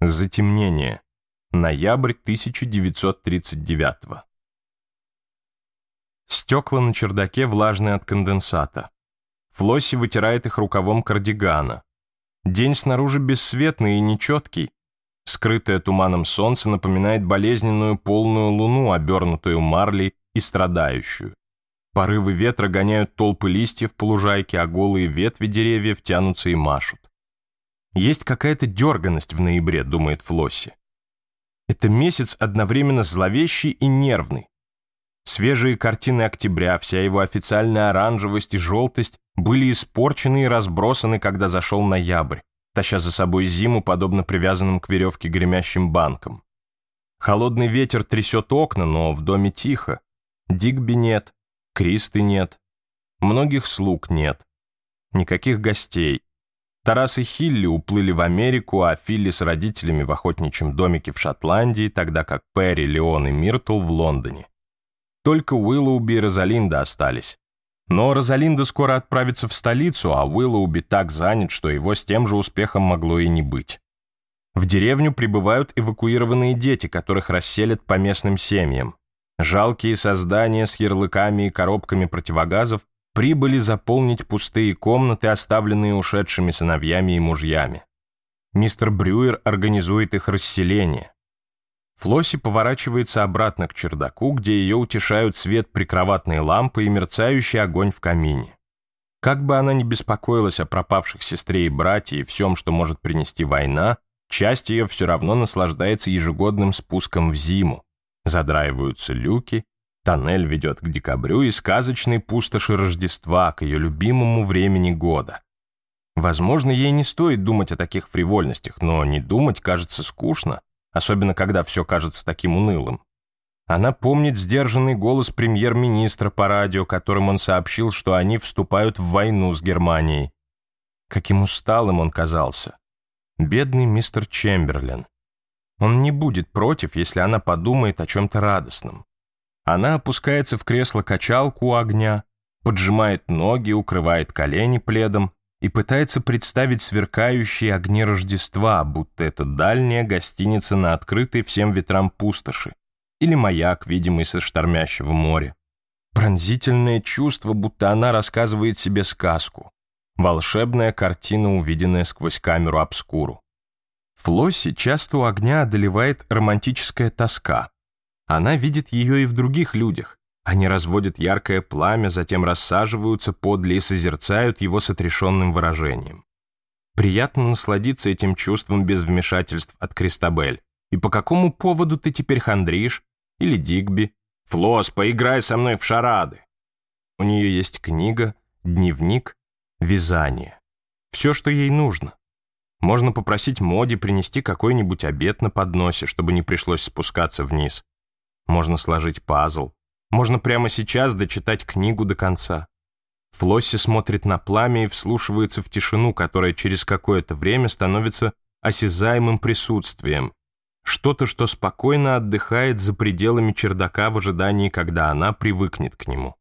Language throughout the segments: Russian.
Затемнение. Ноябрь 1939. Стекла на чердаке влажные от конденсата. Флосси вытирает их рукавом кардигана. День снаружи бессветный и нечеткий. Скрытое туманом солнце напоминает болезненную полную луну, обернутую марлей и страдающую. Порывы ветра гоняют толпы листьев по лужайке, а голые ветви деревьев тянутся и машут. Есть какая-то дерганность в ноябре, думает Флосси. Это месяц одновременно зловещий и нервный. Свежие картины октября, вся его официальная оранжевость и желтость были испорчены и разбросаны, когда зашел ноябрь, таща за собой зиму, подобно привязанным к веревке гремящим банкам. Холодный ветер трясет окна, но в доме тихо. Дигби нет, Кристы нет, многих слуг нет, никаких гостей, Тарас и Хилли уплыли в Америку, а Филли с родителями в охотничьем домике в Шотландии, тогда как Перри, Леон и Миртл в Лондоне. Только Уиллоуби и Розалинда остались. Но Розалинда скоро отправится в столицу, а Уиллоуби так занят, что его с тем же успехом могло и не быть. В деревню прибывают эвакуированные дети, которых расселят по местным семьям. Жалкие создания с ярлыками и коробками противогазов прибыли заполнить пустые комнаты, оставленные ушедшими сыновьями и мужьями. Мистер Брюер организует их расселение. Флосси поворачивается обратно к чердаку, где ее утешают свет прикроватной лампы и мерцающий огонь в камине. Как бы она ни беспокоилась о пропавших сестре и братьях и всем, что может принести война, часть ее все равно наслаждается ежегодным спуском в зиму. Задраиваются люки, Тоннель ведет к декабрю и сказочной пустоши Рождества, к ее любимому времени года. Возможно, ей не стоит думать о таких фривольностях, но не думать кажется скучно, особенно когда все кажется таким унылым. Она помнит сдержанный голос премьер-министра по радио, которым он сообщил, что они вступают в войну с Германией. Каким усталым он казался. Бедный мистер Чемберлин. Он не будет против, если она подумает о чем-то радостном. Она опускается в кресло-качалку у огня, поджимает ноги, укрывает колени пледом и пытается представить сверкающие огни Рождества, будто это дальняя гостиница на открытой всем ветрам пустоши или маяк, видимый со штормящего моря. Пронзительное чувство, будто она рассказывает себе сказку. Волшебная картина, увиденная сквозь камеру обскуру. Флосси часто у огня одолевает романтическая тоска. Она видит ее и в других людях. Они разводят яркое пламя, затем рассаживаются подле и созерцают его с отрешенным выражением. Приятно насладиться этим чувством без вмешательств от Кристабель. И по какому поводу ты теперь хандришь? Или Дигби? Флос, поиграй со мной в шарады. У нее есть книга, дневник, вязание. Все, что ей нужно. Можно попросить Моди принести какой-нибудь обед на подносе, чтобы не пришлось спускаться вниз можно сложить пазл, можно прямо сейчас дочитать книгу до конца. Флосси смотрит на пламя и вслушивается в тишину, которая через какое-то время становится осязаемым присутствием. Что-то, что спокойно отдыхает за пределами чердака в ожидании, когда она привыкнет к нему.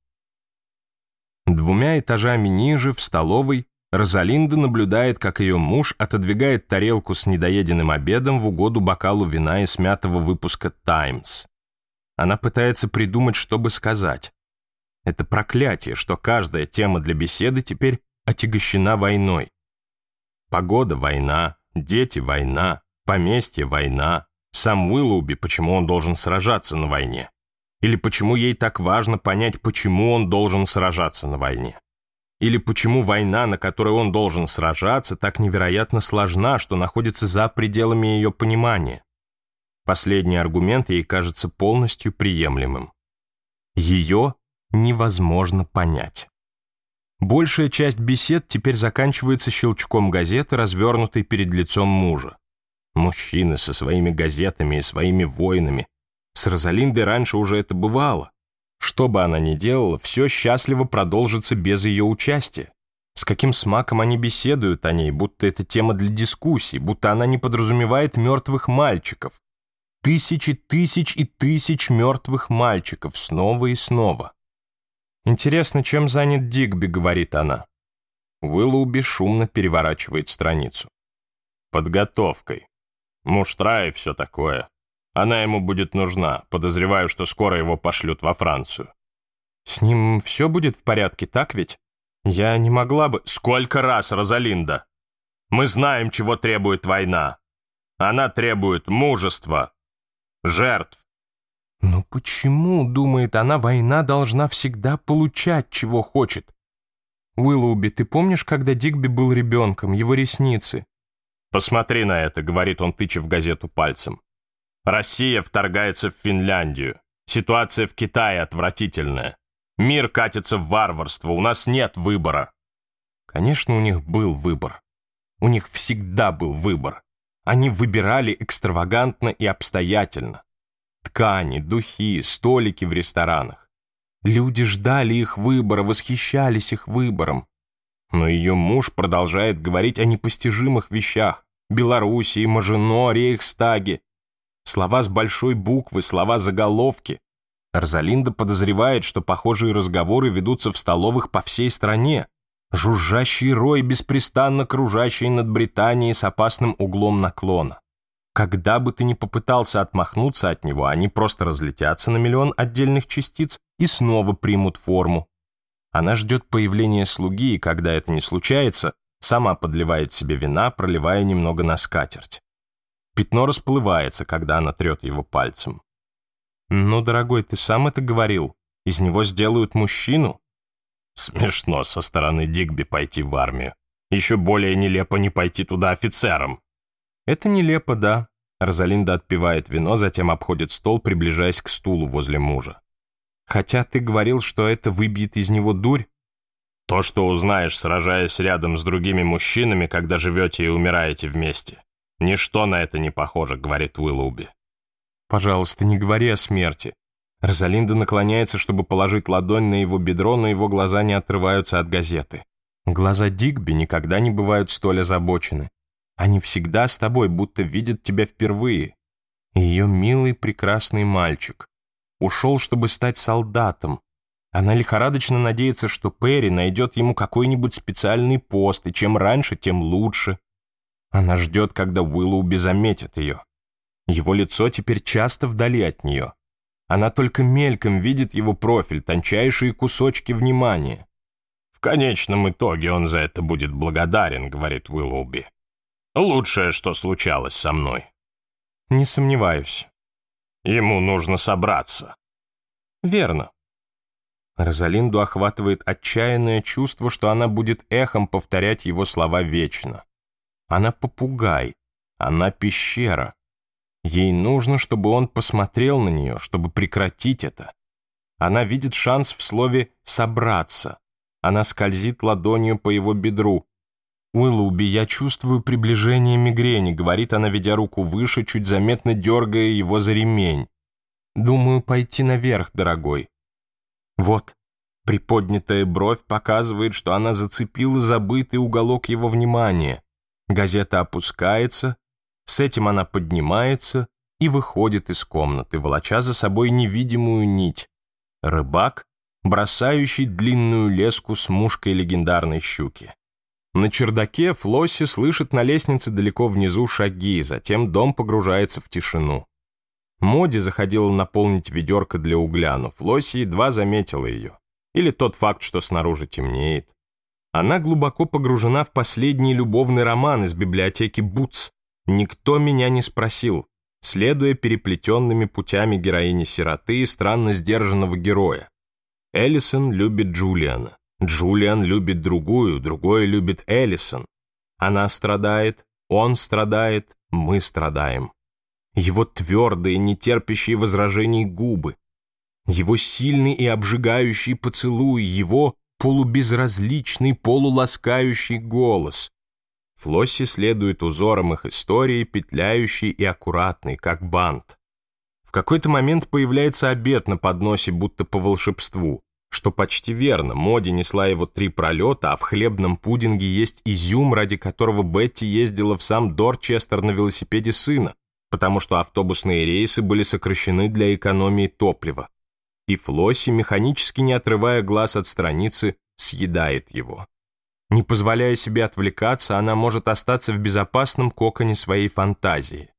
Двумя этажами ниже, в столовой, Розалинда наблюдает, как ее муж отодвигает тарелку с недоеденным обедом в угоду бокалу вина из мятого выпуска «Таймс». Она пытается придумать, чтобы сказать. Это проклятие, что каждая тема для беседы теперь отягощена войной. Погода – война, дети – война, поместье – война. Сам Уиллоуби, почему он должен сражаться на войне? Или почему ей так важно понять, почему он должен сражаться на войне? Или почему война, на которой он должен сражаться, так невероятно сложна, что находится за пределами ее понимания? Последний аргумент ей кажется полностью приемлемым. Ее невозможно понять. Большая часть бесед теперь заканчивается щелчком газеты, развернутой перед лицом мужа. Мужчины со своими газетами и своими воинами. С Розалиндой раньше уже это бывало. Что бы она ни делала, все счастливо продолжится без ее участия. С каким смаком они беседуют о ней, будто это тема для дискуссий, будто она не подразумевает мертвых мальчиков, Тысячи тысяч и тысяч мертвых мальчиков снова и снова. «Интересно, чем занят Дигби?» — говорит она. Уиллоу бесшумно переворачивает страницу. «Подготовкой. Муштра и все такое. Она ему будет нужна. Подозреваю, что скоро его пошлют во Францию». «С ним все будет в порядке, так ведь? Я не могла бы...» «Сколько раз, Розалинда? Мы знаем, чего требует война. Она требует мужества, жертв. Но почему, думает она, война должна всегда получать, чего хочет? Уиллоуби, ты помнишь, когда Дигби был ребенком, его ресницы? Посмотри на это, говорит он, тычев газету пальцем. Россия вторгается в Финляндию. Ситуация в Китае отвратительная. Мир катится в варварство, у нас нет выбора. Конечно, у них был выбор. У них всегда был выбор. Они выбирали экстравагантно и обстоятельно. Ткани, духи, столики в ресторанах. Люди ждали их выбора, восхищались их выбором. Но ее муж продолжает говорить о непостижимых вещах. Белоруссии, Мажино, Рейхстаге. Слова с большой буквы, слова заголовки. Розалинда подозревает, что похожие разговоры ведутся в столовых по всей стране жужжащий рой, беспрестанно кружащий над Британией с опасным углом наклона. Когда бы ты ни попытался отмахнуться от него, они просто разлетятся на миллион отдельных частиц и снова примут форму. Она ждет появления слуги, и когда это не случается, сама подливает себе вина, проливая немного на скатерть. Пятно расплывается, когда она трет его пальцем. «Ну, дорогой, ты сам это говорил. Из него сделают мужчину?» Смешно со стороны Дигби пойти в армию. Еще более нелепо не пойти туда офицером. Это нелепо, да. Розалинда отпивает вино, затем обходит стол, приближаясь к стулу возле мужа. Хотя ты говорил, что это выбьет из него дурь. То, что узнаешь, сражаясь рядом с другими мужчинами, когда живете и умираете вместе. Ничто на это не похоже, говорит Уиллуби. Пожалуйста, не говори о смерти. Розалинда наклоняется, чтобы положить ладонь на его бедро, но его глаза не отрываются от газеты. Глаза Дигби никогда не бывают столь озабочены. Они всегда с тобой, будто видят тебя впервые. Ее милый, прекрасный мальчик. Ушел, чтобы стать солдатом. Она лихорадочно надеется, что Перри найдет ему какой-нибудь специальный пост, и чем раньше, тем лучше. Она ждет, когда Уиллоу безаметит ее. Его лицо теперь часто вдали от нее. Она только мельком видит его профиль, тончайшие кусочки внимания. «В конечном итоге он за это будет благодарен», — говорит Уиллоуби. «Лучшее, что случалось со мной». «Не сомневаюсь». «Ему нужно собраться». «Верно». Розалинду охватывает отчаянное чувство, что она будет эхом повторять его слова вечно. Она попугай, она пещера, Ей нужно, чтобы он посмотрел на нее, чтобы прекратить это. Она видит шанс в слове «собраться». Она скользит ладонью по его бедру. «Уиллуби, я чувствую приближение мигрени», — говорит она, ведя руку выше, чуть заметно дергая его за ремень. «Думаю, пойти наверх, дорогой». Вот, приподнятая бровь показывает, что она зацепила забытый уголок его внимания. Газета опускается, с этим она поднимается и выходит из комнаты, волоча за собой невидимую нить. Рыбак, бросающий длинную леску с мушкой легендарной щуки. На чердаке Флосси слышит на лестнице далеко внизу шаги, затем дом погружается в тишину. Моди заходила наполнить ведерко для угля, но Флосси едва заметила ее. Или тот факт, что снаружи темнеет. Она глубоко погружена в последний любовный роман из библиотеки Бутс, Никто меня не спросил, следуя переплетенными путями героини-сироты и странно сдержанного героя. Эллисон любит Джулиана. Джулиан любит другую, другой любит Эллисон. Она страдает, он страдает, мы страдаем. Его твердые, нетерпящие возражений губы, его сильный и обжигающий поцелуй, его полубезразличный, полуласкающий голос, Флосси следует узорам их истории, петляющий и аккуратный, как бант. В какой-то момент появляется обед на подносе, будто по волшебству, что почти верно, Моди несла его три пролета, а в хлебном пудинге есть изюм, ради которого Бетти ездила в сам Дорчестер на велосипеде сына, потому что автобусные рейсы были сокращены для экономии топлива. И Флосси, механически не отрывая глаз от страницы, съедает его. Не позволяя себе отвлекаться, она может остаться в безопасном коконе своей фантазии.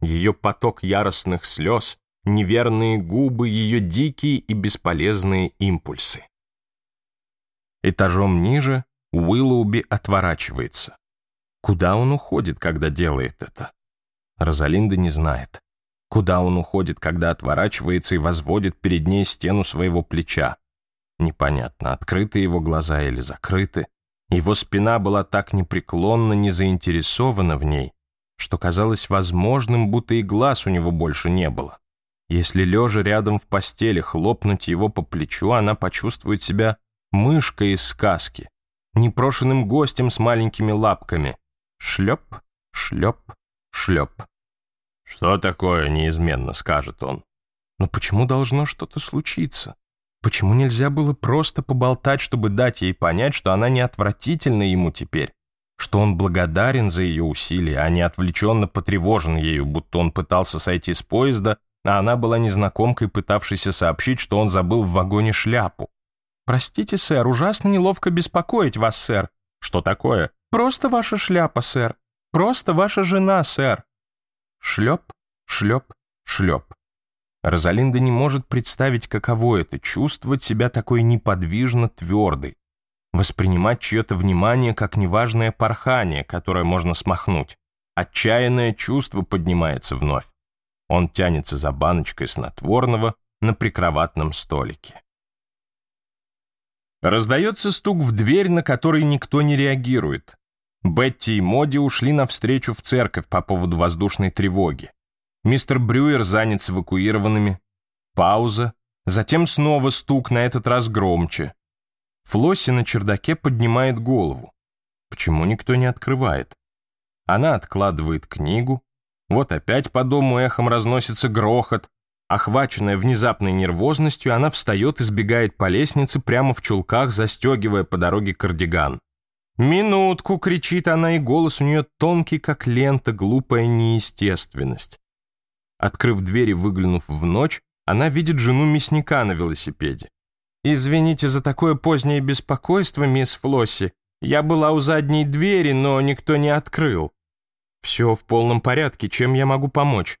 Ее поток яростных слез, неверные губы, ее дикие и бесполезные импульсы. Этажом ниже Уиллоуби отворачивается. Куда он уходит, когда делает это? Розалинда не знает. Куда он уходит, когда отворачивается и возводит перед ней стену своего плеча? Непонятно, открыты его глаза или закрыты. Его спина была так непреклонно не заинтересована в ней, что казалось возможным, будто и глаз у него больше не было. Если лежа рядом в постели хлопнуть его по плечу, она почувствует себя мышкой из сказки, непрошенным гостем с маленькими лапками. Шлеп, шлеп, шлеп. «Что такое?» — неизменно скажет он. «Но почему должно что-то случиться? Почему нельзя было просто поболтать, чтобы дать ей понять, что она не отвратительна ему теперь? Что он благодарен за ее усилия, а не отвлеченно потревожен ею, будто он пытался сойти с поезда, а она была незнакомкой, пытавшейся сообщить, что он забыл в вагоне шляпу. «Простите, сэр, ужасно неловко беспокоить вас, сэр». «Что такое?» «Просто ваша шляпа, сэр. Просто ваша жена, сэр». Шлеп, шлеп, шлеп. Розалинда не может представить, каково это — чувствовать себя такой неподвижно твердой, воспринимать чье-то внимание как неважное порхание, которое можно смахнуть. Отчаянное чувство поднимается вновь. Он тянется за баночкой снотворного на прикроватном столике. Раздается стук в дверь, на который никто не реагирует. Бетти и Моди ушли навстречу в церковь по поводу воздушной тревоги. Мистер Брюер занят с эвакуированными. Пауза. Затем снова стук, на этот раз громче. Флосси на чердаке поднимает голову. Почему никто не открывает? Она откладывает книгу. Вот опять по дому эхом разносится грохот. Охваченная внезапной нервозностью, она встает и сбегает по лестнице прямо в чулках, застегивая по дороге кардиган. «Минутку!» — кричит она, и голос у нее тонкий, как лента, глупая неестественность. Открыв дверь и выглянув в ночь, она видит жену мясника на велосипеде. «Извините за такое позднее беспокойство, мисс Флосси. Я была у задней двери, но никто не открыл». «Все в полном порядке. Чем я могу помочь?»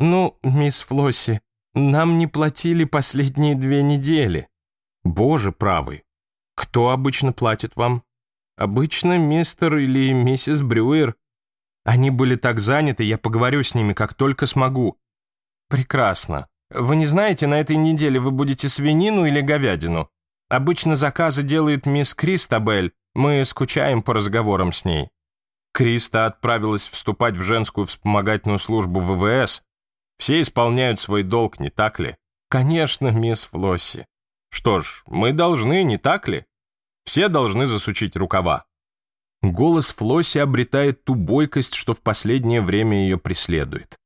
«Ну, мисс Флосси, нам не платили последние две недели». «Боже правый! Кто обычно платит вам?» «Обычно мистер или миссис Брюер. Они были так заняты, я поговорю с ними, как только смогу». «Прекрасно. Вы не знаете, на этой неделе вы будете свинину или говядину? Обычно заказы делает мисс Кристабель, мы скучаем по разговорам с ней». Криста отправилась вступать в женскую вспомогательную службу ВВС. Все исполняют свой долг, не так ли? Конечно, мисс Флосси. Что ж, мы должны, не так ли? Все должны засучить рукава. Голос Флоси обретает ту бойкость, что в последнее время ее преследует.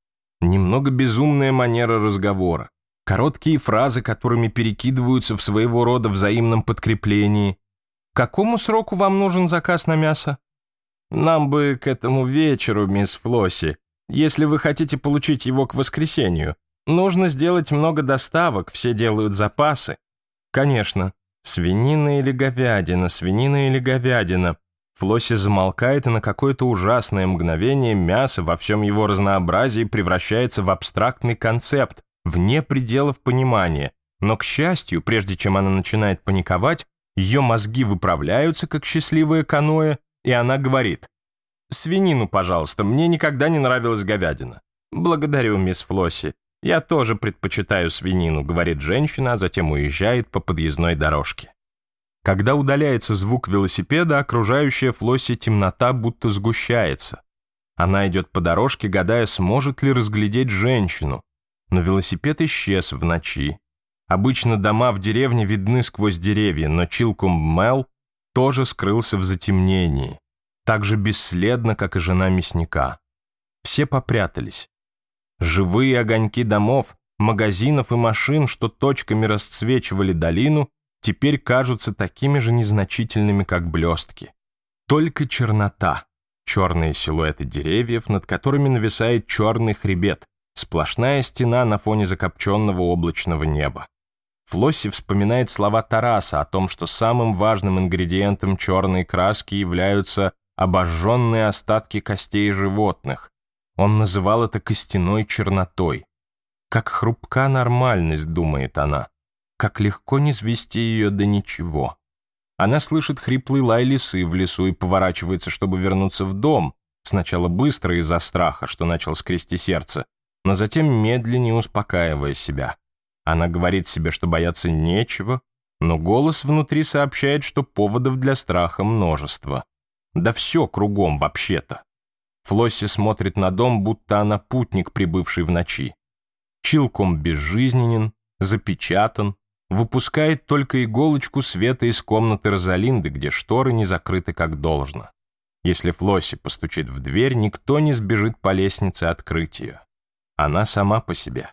Немного безумная манера разговора, короткие фразы, которыми перекидываются в своего рода взаимном подкреплении. Какому сроку вам нужен заказ на мясо?» «Нам бы к этому вечеру, мисс Флосси. Если вы хотите получить его к воскресенью, нужно сделать много доставок, все делают запасы». «Конечно. Свинина или говядина, свинина или говядина. Флосси замолкает, и на какое-то ужасное мгновение мясо во всем его разнообразии превращается в абстрактный концепт, вне пределов понимания. Но, к счастью, прежде чем она начинает паниковать, ее мозги выправляются, как счастливое каноэ, и она говорит «Свинину, пожалуйста, мне никогда не нравилась говядина». «Благодарю, мисс Флосси. Я тоже предпочитаю свинину», — говорит женщина, а затем уезжает по подъездной дорожке. Когда удаляется звук велосипеда, окружающая Флосси темнота будто сгущается. Она идет по дорожке, гадая, сможет ли разглядеть женщину. Но велосипед исчез в ночи. Обычно дома в деревне видны сквозь деревья, но Чилкум Мел тоже скрылся в затемнении. Так же бесследно, как и жена мясника. Все попрятались. Живые огоньки домов, магазинов и машин, что точками расцвечивали долину, теперь кажутся такими же незначительными, как блестки. Только чернота, черные силуэты деревьев, над которыми нависает черный хребет, сплошная стена на фоне закопченного облачного неба. Флосси вспоминает слова Тараса о том, что самым важным ингредиентом черной краски являются обожженные остатки костей животных. Он называл это костяной чернотой. «Как хрупка нормальность», — думает она как легко не свести ее до ничего. Она слышит хриплый лай лисы в лесу и поворачивается, чтобы вернуться в дом, сначала быстро из-за страха, что начал скрести сердце, но затем медленнее успокаивая себя. Она говорит себе, что бояться нечего, но голос внутри сообщает, что поводов для страха множество. Да все кругом вообще-то. Флосси смотрит на дом, будто она путник, прибывший в ночи. Чилком безжизненен, запечатан, выпускает только иголочку света из комнаты Розалинды, где шторы не закрыты как должно. Если Флосси постучит в дверь, никто не сбежит по лестнице открыть ее. Она сама по себе.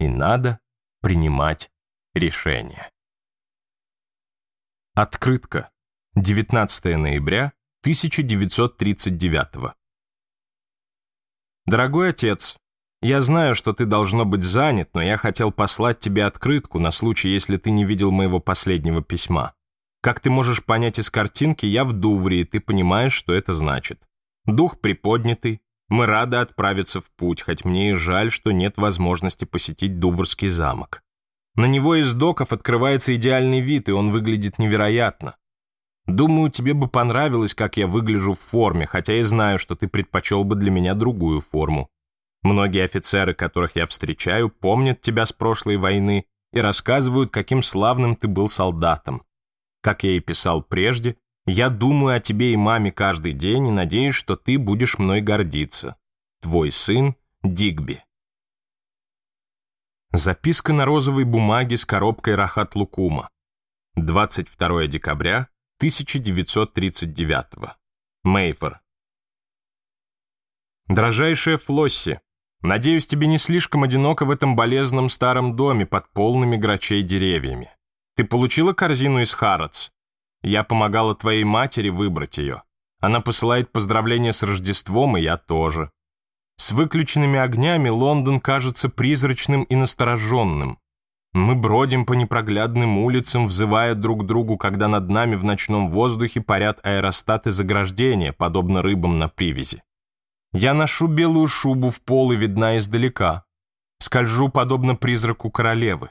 И надо принимать решение. Открытка. 19 ноября 1939. Дорогой отец, я знаю, что ты должно быть занят, но я хотел послать тебе открытку на случай, если ты не видел моего последнего письма. Как ты можешь понять из картинки, я в Дувре, и ты понимаешь, что это значит. Дух приподнятый, мы рады отправиться в путь, хоть мне и жаль, что нет возможности посетить Дуврский замок. На него из доков открывается идеальный вид, и он выглядит невероятно. Думаю, тебе бы понравилось, как я выгляжу в форме, хотя и знаю, что ты предпочел бы для меня другую форму. Многие офицеры, которых я встречаю, помнят тебя с прошлой войны и рассказывают, каким славным ты был солдатом. Как я и писал прежде, я думаю о тебе и маме каждый день и надеюсь, что ты будешь мной гордиться. Твой сын Дигби. Записка на розовой бумаге с коробкой Рахат Лукума. 22 декабря 1939. Мейфор. Дрожайшая Флосси, Надеюсь, тебе не слишком одиноко в этом болезненном старом доме под полными грачей деревьями. Ты получила корзину из Харац? Я помогала твоей матери выбрать ее. Она посылает поздравления с Рождеством, и я тоже. С выключенными огнями Лондон кажется призрачным и настороженным. Мы бродим по непроглядным улицам, взывая друг другу, когда над нами в ночном воздухе парят аэростаты заграждения, подобно рыбам на привязи. Я ношу белую шубу в пол и видна издалека. Скольжу, подобно призраку королевы.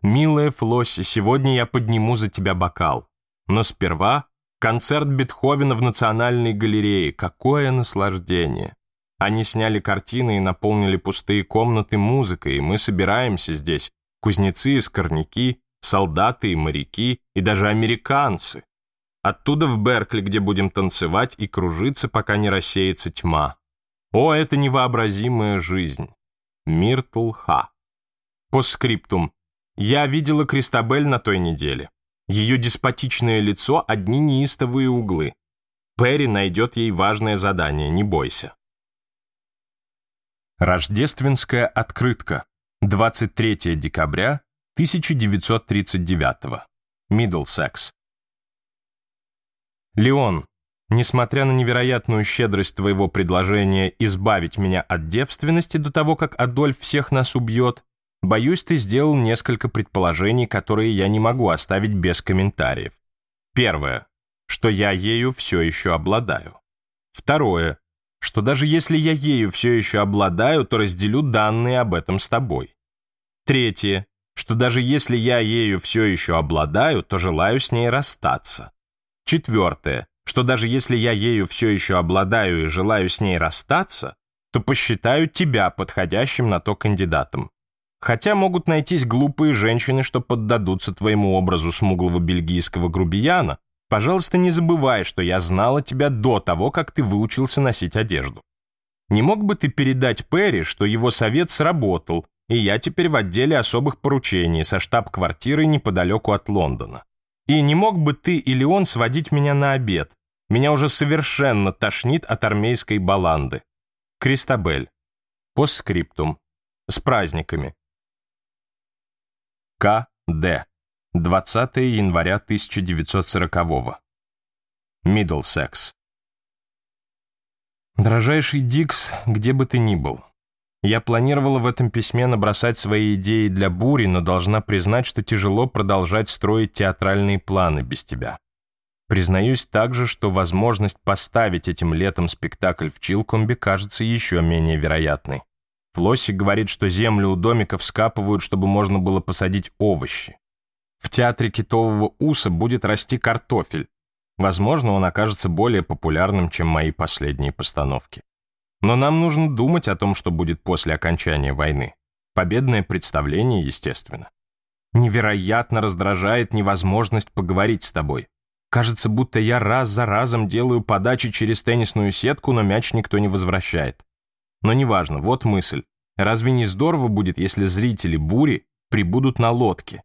Милая Флосси, сегодня я подниму за тебя бокал. Но сперва концерт Бетховена в Национальной галерее. Какое наслаждение! Они сняли картины и наполнили пустые комнаты музыкой, и мы собираемся здесь. Кузнецы и скорняки, солдаты и моряки, и даже американцы. Оттуда в Беркли, где будем танцевать и кружиться, пока не рассеется тьма. О, это невообразимая жизнь. Миртл Ха. По скриптум. Я видела Кристабель на той неделе. Ее деспотичное лицо — одни неистовые углы. Перри найдет ей важное задание, не бойся. Рождественская открытка. 23 декабря 1939. Миддлсекс. Леон, Несмотря на невероятную щедрость твоего предложения избавить меня от девственности до того, как Адольф всех нас убьет, боюсь, ты сделал несколько предположений, которые я не могу оставить без комментариев. Первое, что я ею все еще обладаю. Второе, что даже если я ею все еще обладаю, то разделю данные об этом с тобой. Третье, что даже если я ею все еще обладаю, то желаю с ней расстаться. Четвертое, что даже если я ею все еще обладаю и желаю с ней расстаться, то посчитаю тебя подходящим на то кандидатом. Хотя могут найтись глупые женщины, что поддадутся твоему образу смуглого бельгийского грубияна, пожалуйста, не забывай, что я знала тебя до того, как ты выучился носить одежду. Не мог бы ты передать Перри, что его совет сработал, и я теперь в отделе особых поручений со штаб-квартирой неподалеку от Лондона. И не мог бы ты или он сводить меня на обед. Меня уже совершенно тошнит от армейской баланды. Кристабель. Постскриптум. С праздниками. К. Д. 20 января 1940-го. Миддлсекс. Дорожайший Дикс, где бы ты ни был, я планировала в этом письме набросать свои идеи для бури, но должна признать, что тяжело продолжать строить театральные планы без тебя. Признаюсь также, что возможность поставить этим летом спектакль в Чилкомбе кажется еще менее вероятной. Флосси говорит, что землю у домиков скапывают, чтобы можно было посадить овощи. В театре китового уса будет расти картофель. Возможно, он окажется более популярным, чем мои последние постановки. Но нам нужно думать о том, что будет после окончания войны. Победное представление, естественно. Невероятно раздражает невозможность поговорить с тобой. Кажется, будто я раз за разом делаю подачи через теннисную сетку, но мяч никто не возвращает. Но неважно, вот мысль. Разве не здорово будет, если зрители бури прибудут на лодке?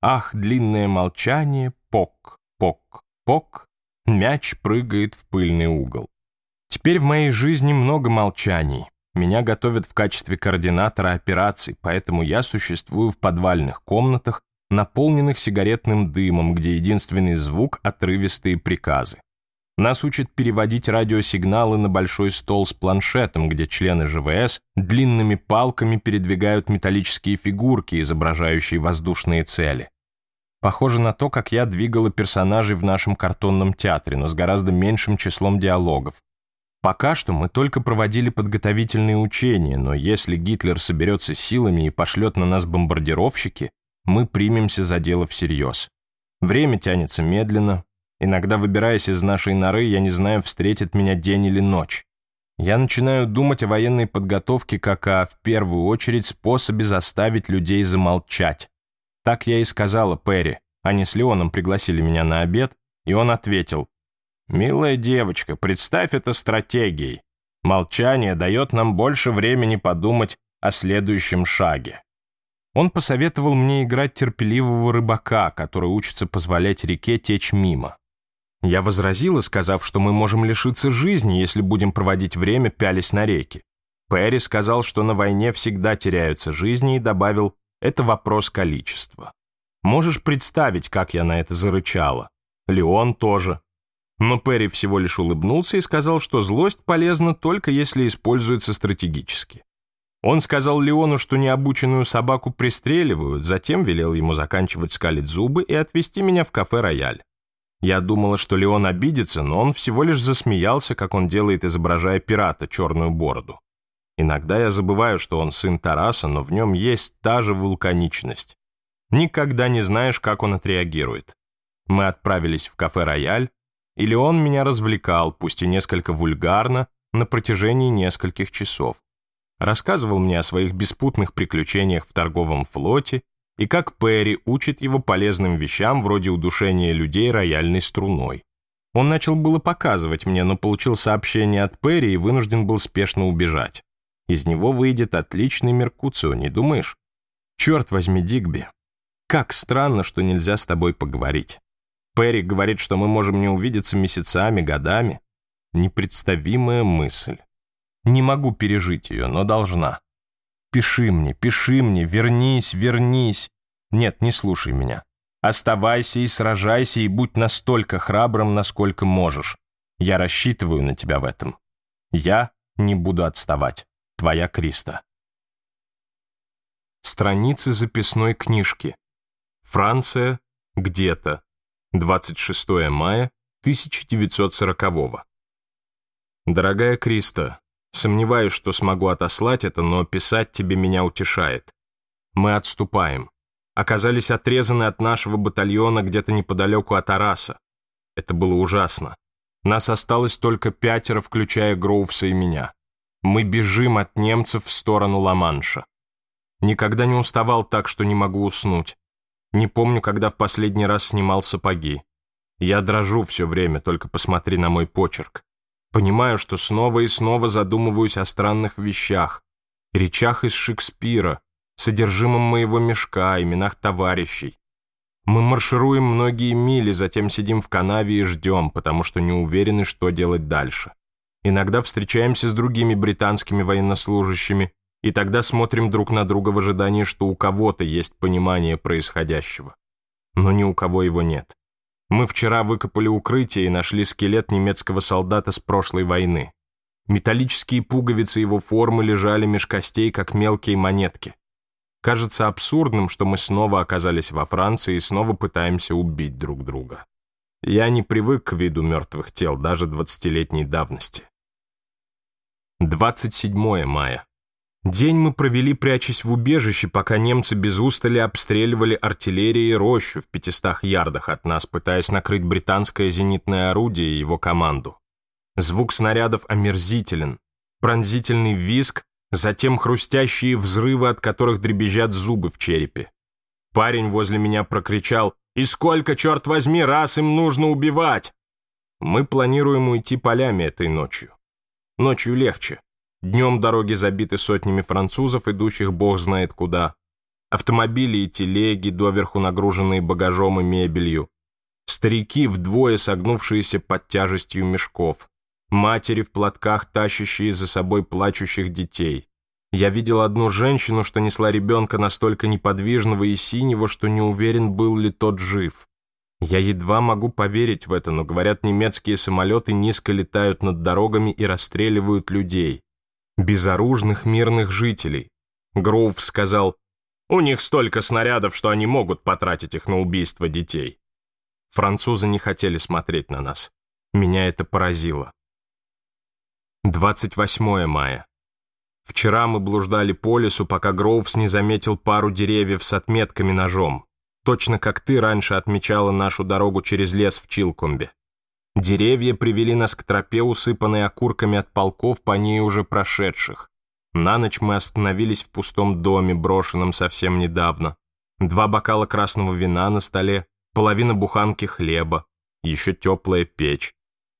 Ах, длинное молчание, пок, пок, пок, мяч прыгает в пыльный угол. Теперь в моей жизни много молчаний. Меня готовят в качестве координатора операций, поэтому я существую в подвальных комнатах, наполненных сигаретным дымом, где единственный звук — отрывистые приказы. Нас учат переводить радиосигналы на большой стол с планшетом, где члены ЖВС длинными палками передвигают металлические фигурки, изображающие воздушные цели. Похоже на то, как я двигала персонажей в нашем картонном театре, но с гораздо меньшим числом диалогов. Пока что мы только проводили подготовительные учения, но если Гитлер соберется силами и пошлет на нас бомбардировщики, мы примемся за дело всерьез. Время тянется медленно. Иногда, выбираясь из нашей норы, я не знаю, встретит меня день или ночь. Я начинаю думать о военной подготовке как о, в первую очередь, способе заставить людей замолчать. Так я и сказала Перри. Они с Леоном пригласили меня на обед, и он ответил, «Милая девочка, представь это стратегией. Молчание дает нам больше времени подумать о следующем шаге». Он посоветовал мне играть терпеливого рыбака, который учится позволять реке течь мимо. Я возразила, сказав, что мы можем лишиться жизни, если будем проводить время, пялись на реке. Перри сказал, что на войне всегда теряются жизни и добавил, это вопрос количества. Можешь представить, как я на это зарычала? Леон тоже. Но Перри всего лишь улыбнулся и сказал, что злость полезна только если используется стратегически. Он сказал Леону, что необученную собаку пристреливают, затем велел ему заканчивать скалить зубы и отвезти меня в кафе «Рояль». Я думала, что Леон обидится, но он всего лишь засмеялся, как он делает, изображая пирата, черную бороду. Иногда я забываю, что он сын Тараса, но в нем есть та же вулканичность. Никогда не знаешь, как он отреагирует. Мы отправились в кафе «Рояль», или он меня развлекал, пусть и несколько вульгарно, на протяжении нескольких часов. Рассказывал мне о своих беспутных приключениях в торговом флоте и как Перри учит его полезным вещам вроде удушения людей рояльной струной. Он начал было показывать мне, но получил сообщение от Перри и вынужден был спешно убежать. Из него выйдет отличный Меркуцио, не думаешь? Черт возьми, Дигби, как странно, что нельзя с тобой поговорить. Перри говорит, что мы можем не увидеться месяцами, годами. Непредставимая мысль. Не могу пережить ее, но должна. Пиши мне, пиши мне, вернись, вернись. Нет, не слушай меня. Оставайся и сражайся, и будь настолько храбрым, насколько можешь. Я рассчитываю на тебя в этом. Я не буду отставать. Твоя Криста. Страницы записной книжки. Франция где-то 26 мая 1940 -го. Дорогая Криста, сомневаюсь, что смогу отослать это, но писать тебе меня утешает. Мы отступаем. Оказались отрезаны от нашего батальона где-то неподалеку от Араса. Это было ужасно. Нас осталось только пятеро, включая Гроувса и меня. Мы бежим от немцев в сторону Ла-Манша. Никогда не уставал так, что не могу уснуть. Не помню, когда в последний раз снимал сапоги. Я дрожу все время, только посмотри на мой почерк. Понимаю, что снова и снова задумываюсь о странных вещах, речах из Шекспира, содержимом моего мешка, именах товарищей. Мы маршируем многие мили, затем сидим в канаве и ждем, потому что не уверены, что делать дальше. Иногда встречаемся с другими британскими военнослужащими, и тогда смотрим друг на друга в ожидании, что у кого-то есть понимание происходящего. Но ни у кого его нет. Мы вчера выкопали укрытие и нашли скелет немецкого солдата с прошлой войны. Металлические пуговицы его формы лежали меж костей, как мелкие монетки. Кажется абсурдным, что мы снова оказались во Франции и снова пытаемся убить друг друга. Я не привык к виду мертвых тел даже 20-летней давности. 27 мая. День мы провели, прячась в убежище, пока немцы без устали обстреливали артиллерией рощу в 500 ярдах от нас, пытаясь накрыть британское зенитное орудие и его команду. Звук снарядов омерзителен, пронзительный визг, затем хрустящие взрывы, от которых дребезжат зубы в черепе. Парень возле меня прокричал «И сколько, черт возьми, раз им нужно убивать!» Мы планируем уйти полями этой ночью. Ночью легче. Днем дороги забиты сотнями французов, идущих бог знает куда. Автомобили и телеги, доверху нагруженные багажом и мебелью. Старики, вдвое согнувшиеся под тяжестью мешков. Матери в платках, тащащие за собой плачущих детей. Я видел одну женщину, что несла ребенка настолько неподвижного и синего, что не уверен, был ли тот жив. Я едва могу поверить в это, но, говорят, немецкие самолеты низко летают над дорогами и расстреливают людей безоружных мирных жителей. Гроув сказал, «У них столько снарядов, что они могут потратить их на убийство детей». Французы не хотели смотреть на нас. Меня это поразило. 28 мая. Вчера мы блуждали по лесу, пока Гроувс не заметил пару деревьев с отметками ножом. Точно как ты раньше отмечала нашу дорогу через лес в Чилкомбе. Деревья привели нас к тропе, усыпанной окурками от полков, по ней уже прошедших. На ночь мы остановились в пустом доме, брошенном совсем недавно. Два бокала красного вина на столе, половина буханки хлеба, еще теплая печь.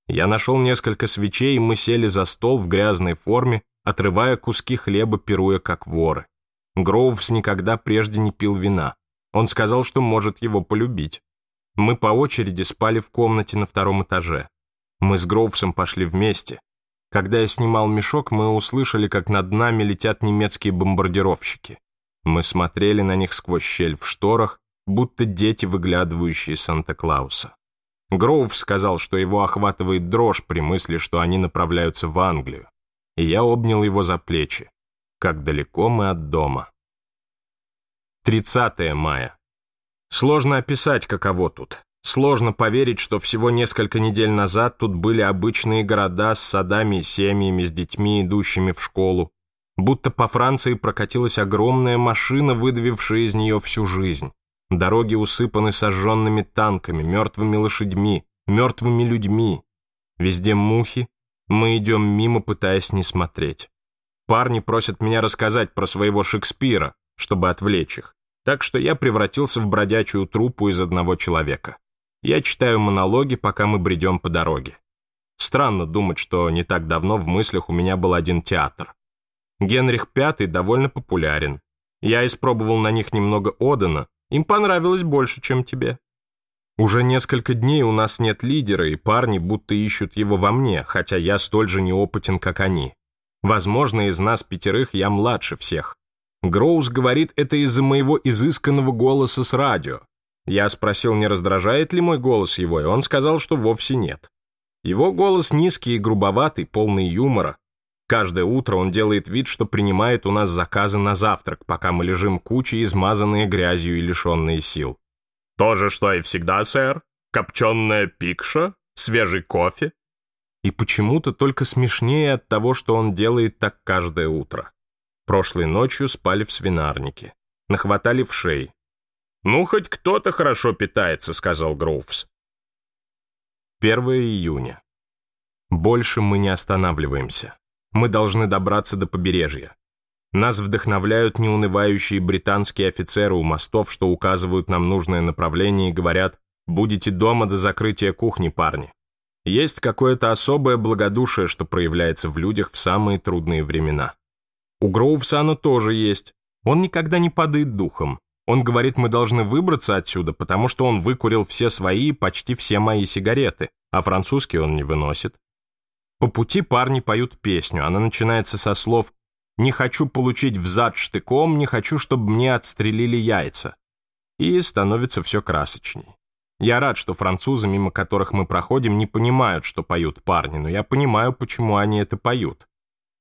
Я нашел несколько свечей, и мы сели за стол в грязной форме, отрывая куски хлеба, пируя как воры. Гроувс никогда прежде не пил вина. Он сказал, что может его полюбить. Мы по очереди спали в комнате на втором этаже. Мы с Гроувсом пошли вместе. Когда я снимал мешок, мы услышали, как над нами летят немецкие бомбардировщики. Мы смотрели на них сквозь щель в шторах, будто дети, выглядывающие Санта-Клауса. Гроув сказал, что его охватывает дрожь при мысли, что они направляются в Англию. И я обнял его за плечи. Как далеко мы от дома. 30 мая. Сложно описать, каково тут. Сложно поверить, что всего несколько недель назад тут были обычные города с садами и семьями, с детьми, идущими в школу. Будто по Франции прокатилась огромная машина, выдавившая из нее всю жизнь. Дороги усыпаны сожженными танками, мертвыми лошадьми, мертвыми людьми. Везде мухи. Мы идем мимо, пытаясь не смотреть. Парни просят меня рассказать про своего Шекспира, чтобы отвлечь их так что я превратился в бродячую труппу из одного человека. Я читаю монологи, пока мы бредем по дороге. Странно думать, что не так давно в мыслях у меня был один театр. Генрих V довольно популярен. Я испробовал на них немного Одена, им понравилось больше, чем тебе. Уже несколько дней у нас нет лидера, и парни будто ищут его во мне, хотя я столь же неопытен, как они. Возможно, из нас пятерых я младше всех. Гроуз говорит это из-за моего изысканного голоса с радио. Я спросил, не раздражает ли мой голос его, и он сказал, что вовсе нет. Его голос низкий и грубоватый, полный юмора. Каждое утро он делает вид, что принимает у нас заказы на завтрак, пока мы лежим кучей, измазанные грязью и лишенные сил. То же, что и всегда, сэр. Копченая пикша, свежий кофе. И почему-то только смешнее от того, что он делает так каждое утро. Прошлой ночью спали в свинарнике. Нахватали в шеи. «Ну, хоть кто-то хорошо питается», — сказал Гроувс. 1 июня. Больше мы не останавливаемся. Мы должны добраться до побережья. Нас вдохновляют неунывающие британские офицеры у мостов, что указывают нам нужное направление и говорят «Будете дома до закрытия кухни, парни». Есть какое-то особое благодушие, что проявляется в людях в самые трудные времена. У Гроувсана тоже есть. Он никогда не падает духом. Он говорит, мы должны выбраться отсюда, потому что он выкурил все свои, почти все мои сигареты, а французский он не выносит. По пути парни поют песню. Она начинается со слов «Не хочу получить взад штыком, не хочу, чтобы мне отстрелили яйца». И становится все красочней. Я рад, что французы, мимо которых мы проходим, не понимают, что поют парни, но я понимаю, почему они это поют.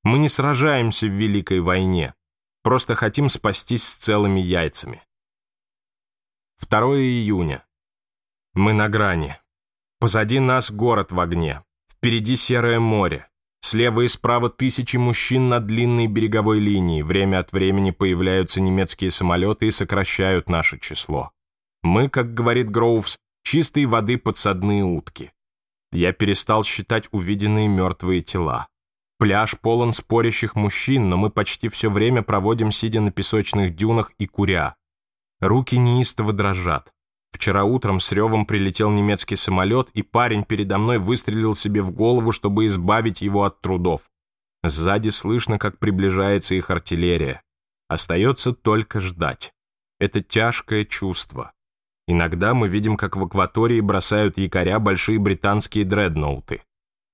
Мы не сражаемся в Великой войне, просто хотим спастись с целыми яйцами. 2 июня. Мы на грани. Позади нас город в огне, впереди серое море. Слева и справа тысячи мужчин на длинной береговой линии. Время от времени появляются немецкие самолеты и сокращают наше число. Мы, как говорит Гроувс, чистой воды подсадные утки. Я перестал считать увиденные мертвые тела. Пляж полон спорящих мужчин, но мы почти все время проводим, сидя на песочных дюнах и куря. Руки неистово дрожат. Вчера утром с ревом прилетел немецкий самолет, и парень передо мной выстрелил себе в голову, чтобы избавить его от трудов. Сзади слышно, как приближается их артиллерия. Остается только ждать. Это тяжкое чувство. Иногда мы видим, как в акватории бросают якоря большие британские дредноуты.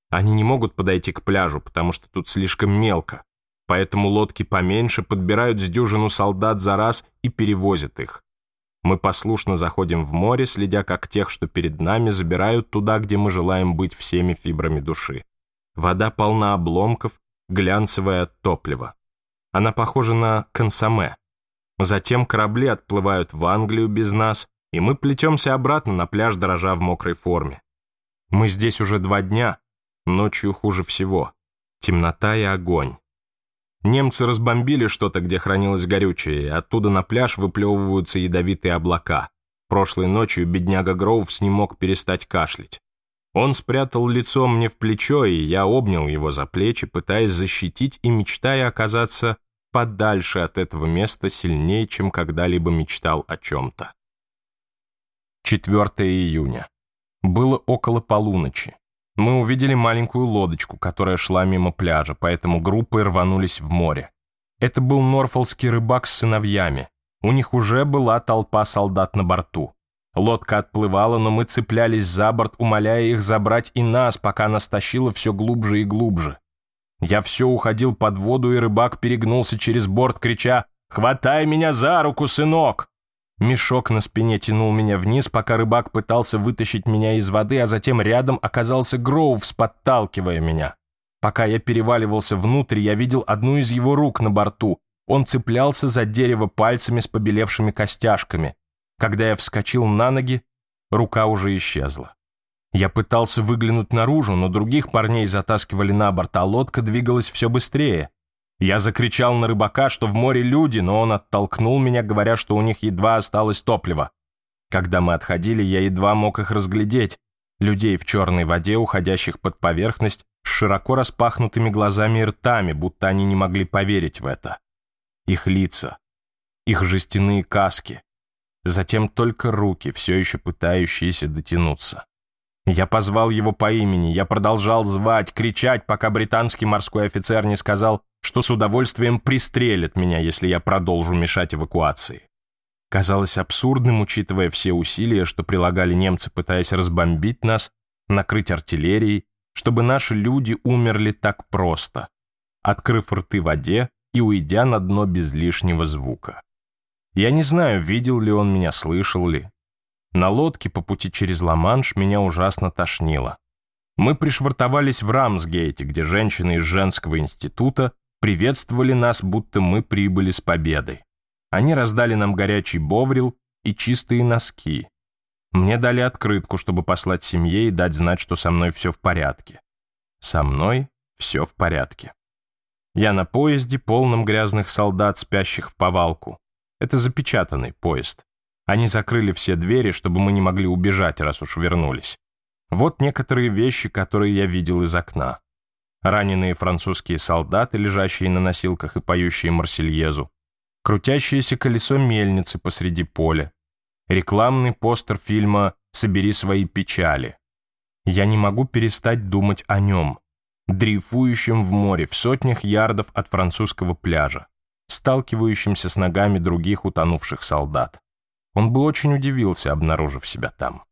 Они не могут подойти к пляжу, потому что тут слишком мелко. Поэтому лодки поменьше подбирают с дюжину солдат за раз и перевозят их. Мы послушно заходим в море, следя, как тех, что перед нами, забирают туда, где мы желаем быть всеми фибрами души. Вода полна обломков, глянцевая топливо. Она похожа на консоме. Затем корабли отплывают в Англию без нас, и мы плетемся обратно на пляж, дрожа в мокрой форме. Мы здесь уже два дня, Ночью хуже всего. Темнота и огонь. Немцы разбомбили что-то, где хранилось горючее, и оттуда на пляж выплевываются ядовитые облака. Прошлой ночью бедняга Гроувс не мог перестать кашлять. Он спрятал лицо мне в плечо, и я обнял его за плечи, пытаясь защитить и мечтая оказаться подальше от этого места сильнее, чем когда-либо мечтал о чем-то. 4 июня. Было около полуночи. Мы увидели маленькую лодочку, которая шла мимо пляжа, поэтому группы рванулись в море. Это был норфолский рыбак с сыновьями. У них уже была толпа солдат на борту. Лодка отплывала, но мы цеплялись за борт, умоляя их забрать и нас, пока она стащила все глубже и глубже. Я все уходил под воду, и рыбак перегнулся через борт, крича «Хватай меня за руку, сынок!» Мешок на спине тянул меня вниз, пока рыбак пытался вытащить меня из воды, а затем рядом оказался Гроувс, подталкивая меня. Пока я переваливался внутрь, я видел одну из его рук на борту. Он цеплялся за дерево пальцами с побелевшими костяшками. Когда я вскочил на ноги, рука уже исчезла. Я пытался выглянуть наружу, но других парней затаскивали на борт, а лодка двигалась все быстрее. Я закричал на рыбака, что в море люди, но он оттолкнул меня, говоря, что у них едва осталось топлива. Когда мы отходили, я едва мог их разглядеть. Людей в черной воде, уходящих под поверхность, с широко распахнутыми глазами и ртами, будто они не могли поверить в это. Их лица, их жестяные каски. Затем только руки, все еще пытающиеся дотянуться. Я позвал его по имени, я продолжал звать, кричать, пока британский морской офицер не сказал что с удовольствием пристрелят меня, если я продолжу мешать эвакуации. Казалось абсурдным, учитывая все усилия, что прилагали немцы, пытаясь разбомбить нас, накрыть артиллерией, чтобы наши люди умерли так просто, открыв рты в воде и уйдя на дно без лишнего звука. Я не знаю, видел ли он меня, слышал ли. На лодке по пути через Ла-Манш меня ужасно тошнило. Мы пришвартовались в Рамсгейте, где женщины из женского института приветствовали нас, будто мы прибыли с победой. Они раздали нам горячий боврил и чистые носки. Мне дали открытку, чтобы послать семье и дать знать, что со мной все в порядке. Со мной все в порядке. Я на поезде, полном грязных солдат, спящих в повалку. Это запечатанный поезд. Они закрыли все двери, чтобы мы не могли убежать, раз уж вернулись. Вот некоторые вещи, которые я видел из окна раненые французские солдаты, лежащие на носилках и поющие Марсельезу, крутящееся колесо мельницы посреди поля, рекламный постер фильма «Собери свои печали». Я не могу перестать думать о нем, дрейфующем в море в сотнях ярдов от французского пляжа, сталкивающимся с ногами других утонувших солдат. Он бы очень удивился, обнаружив себя там.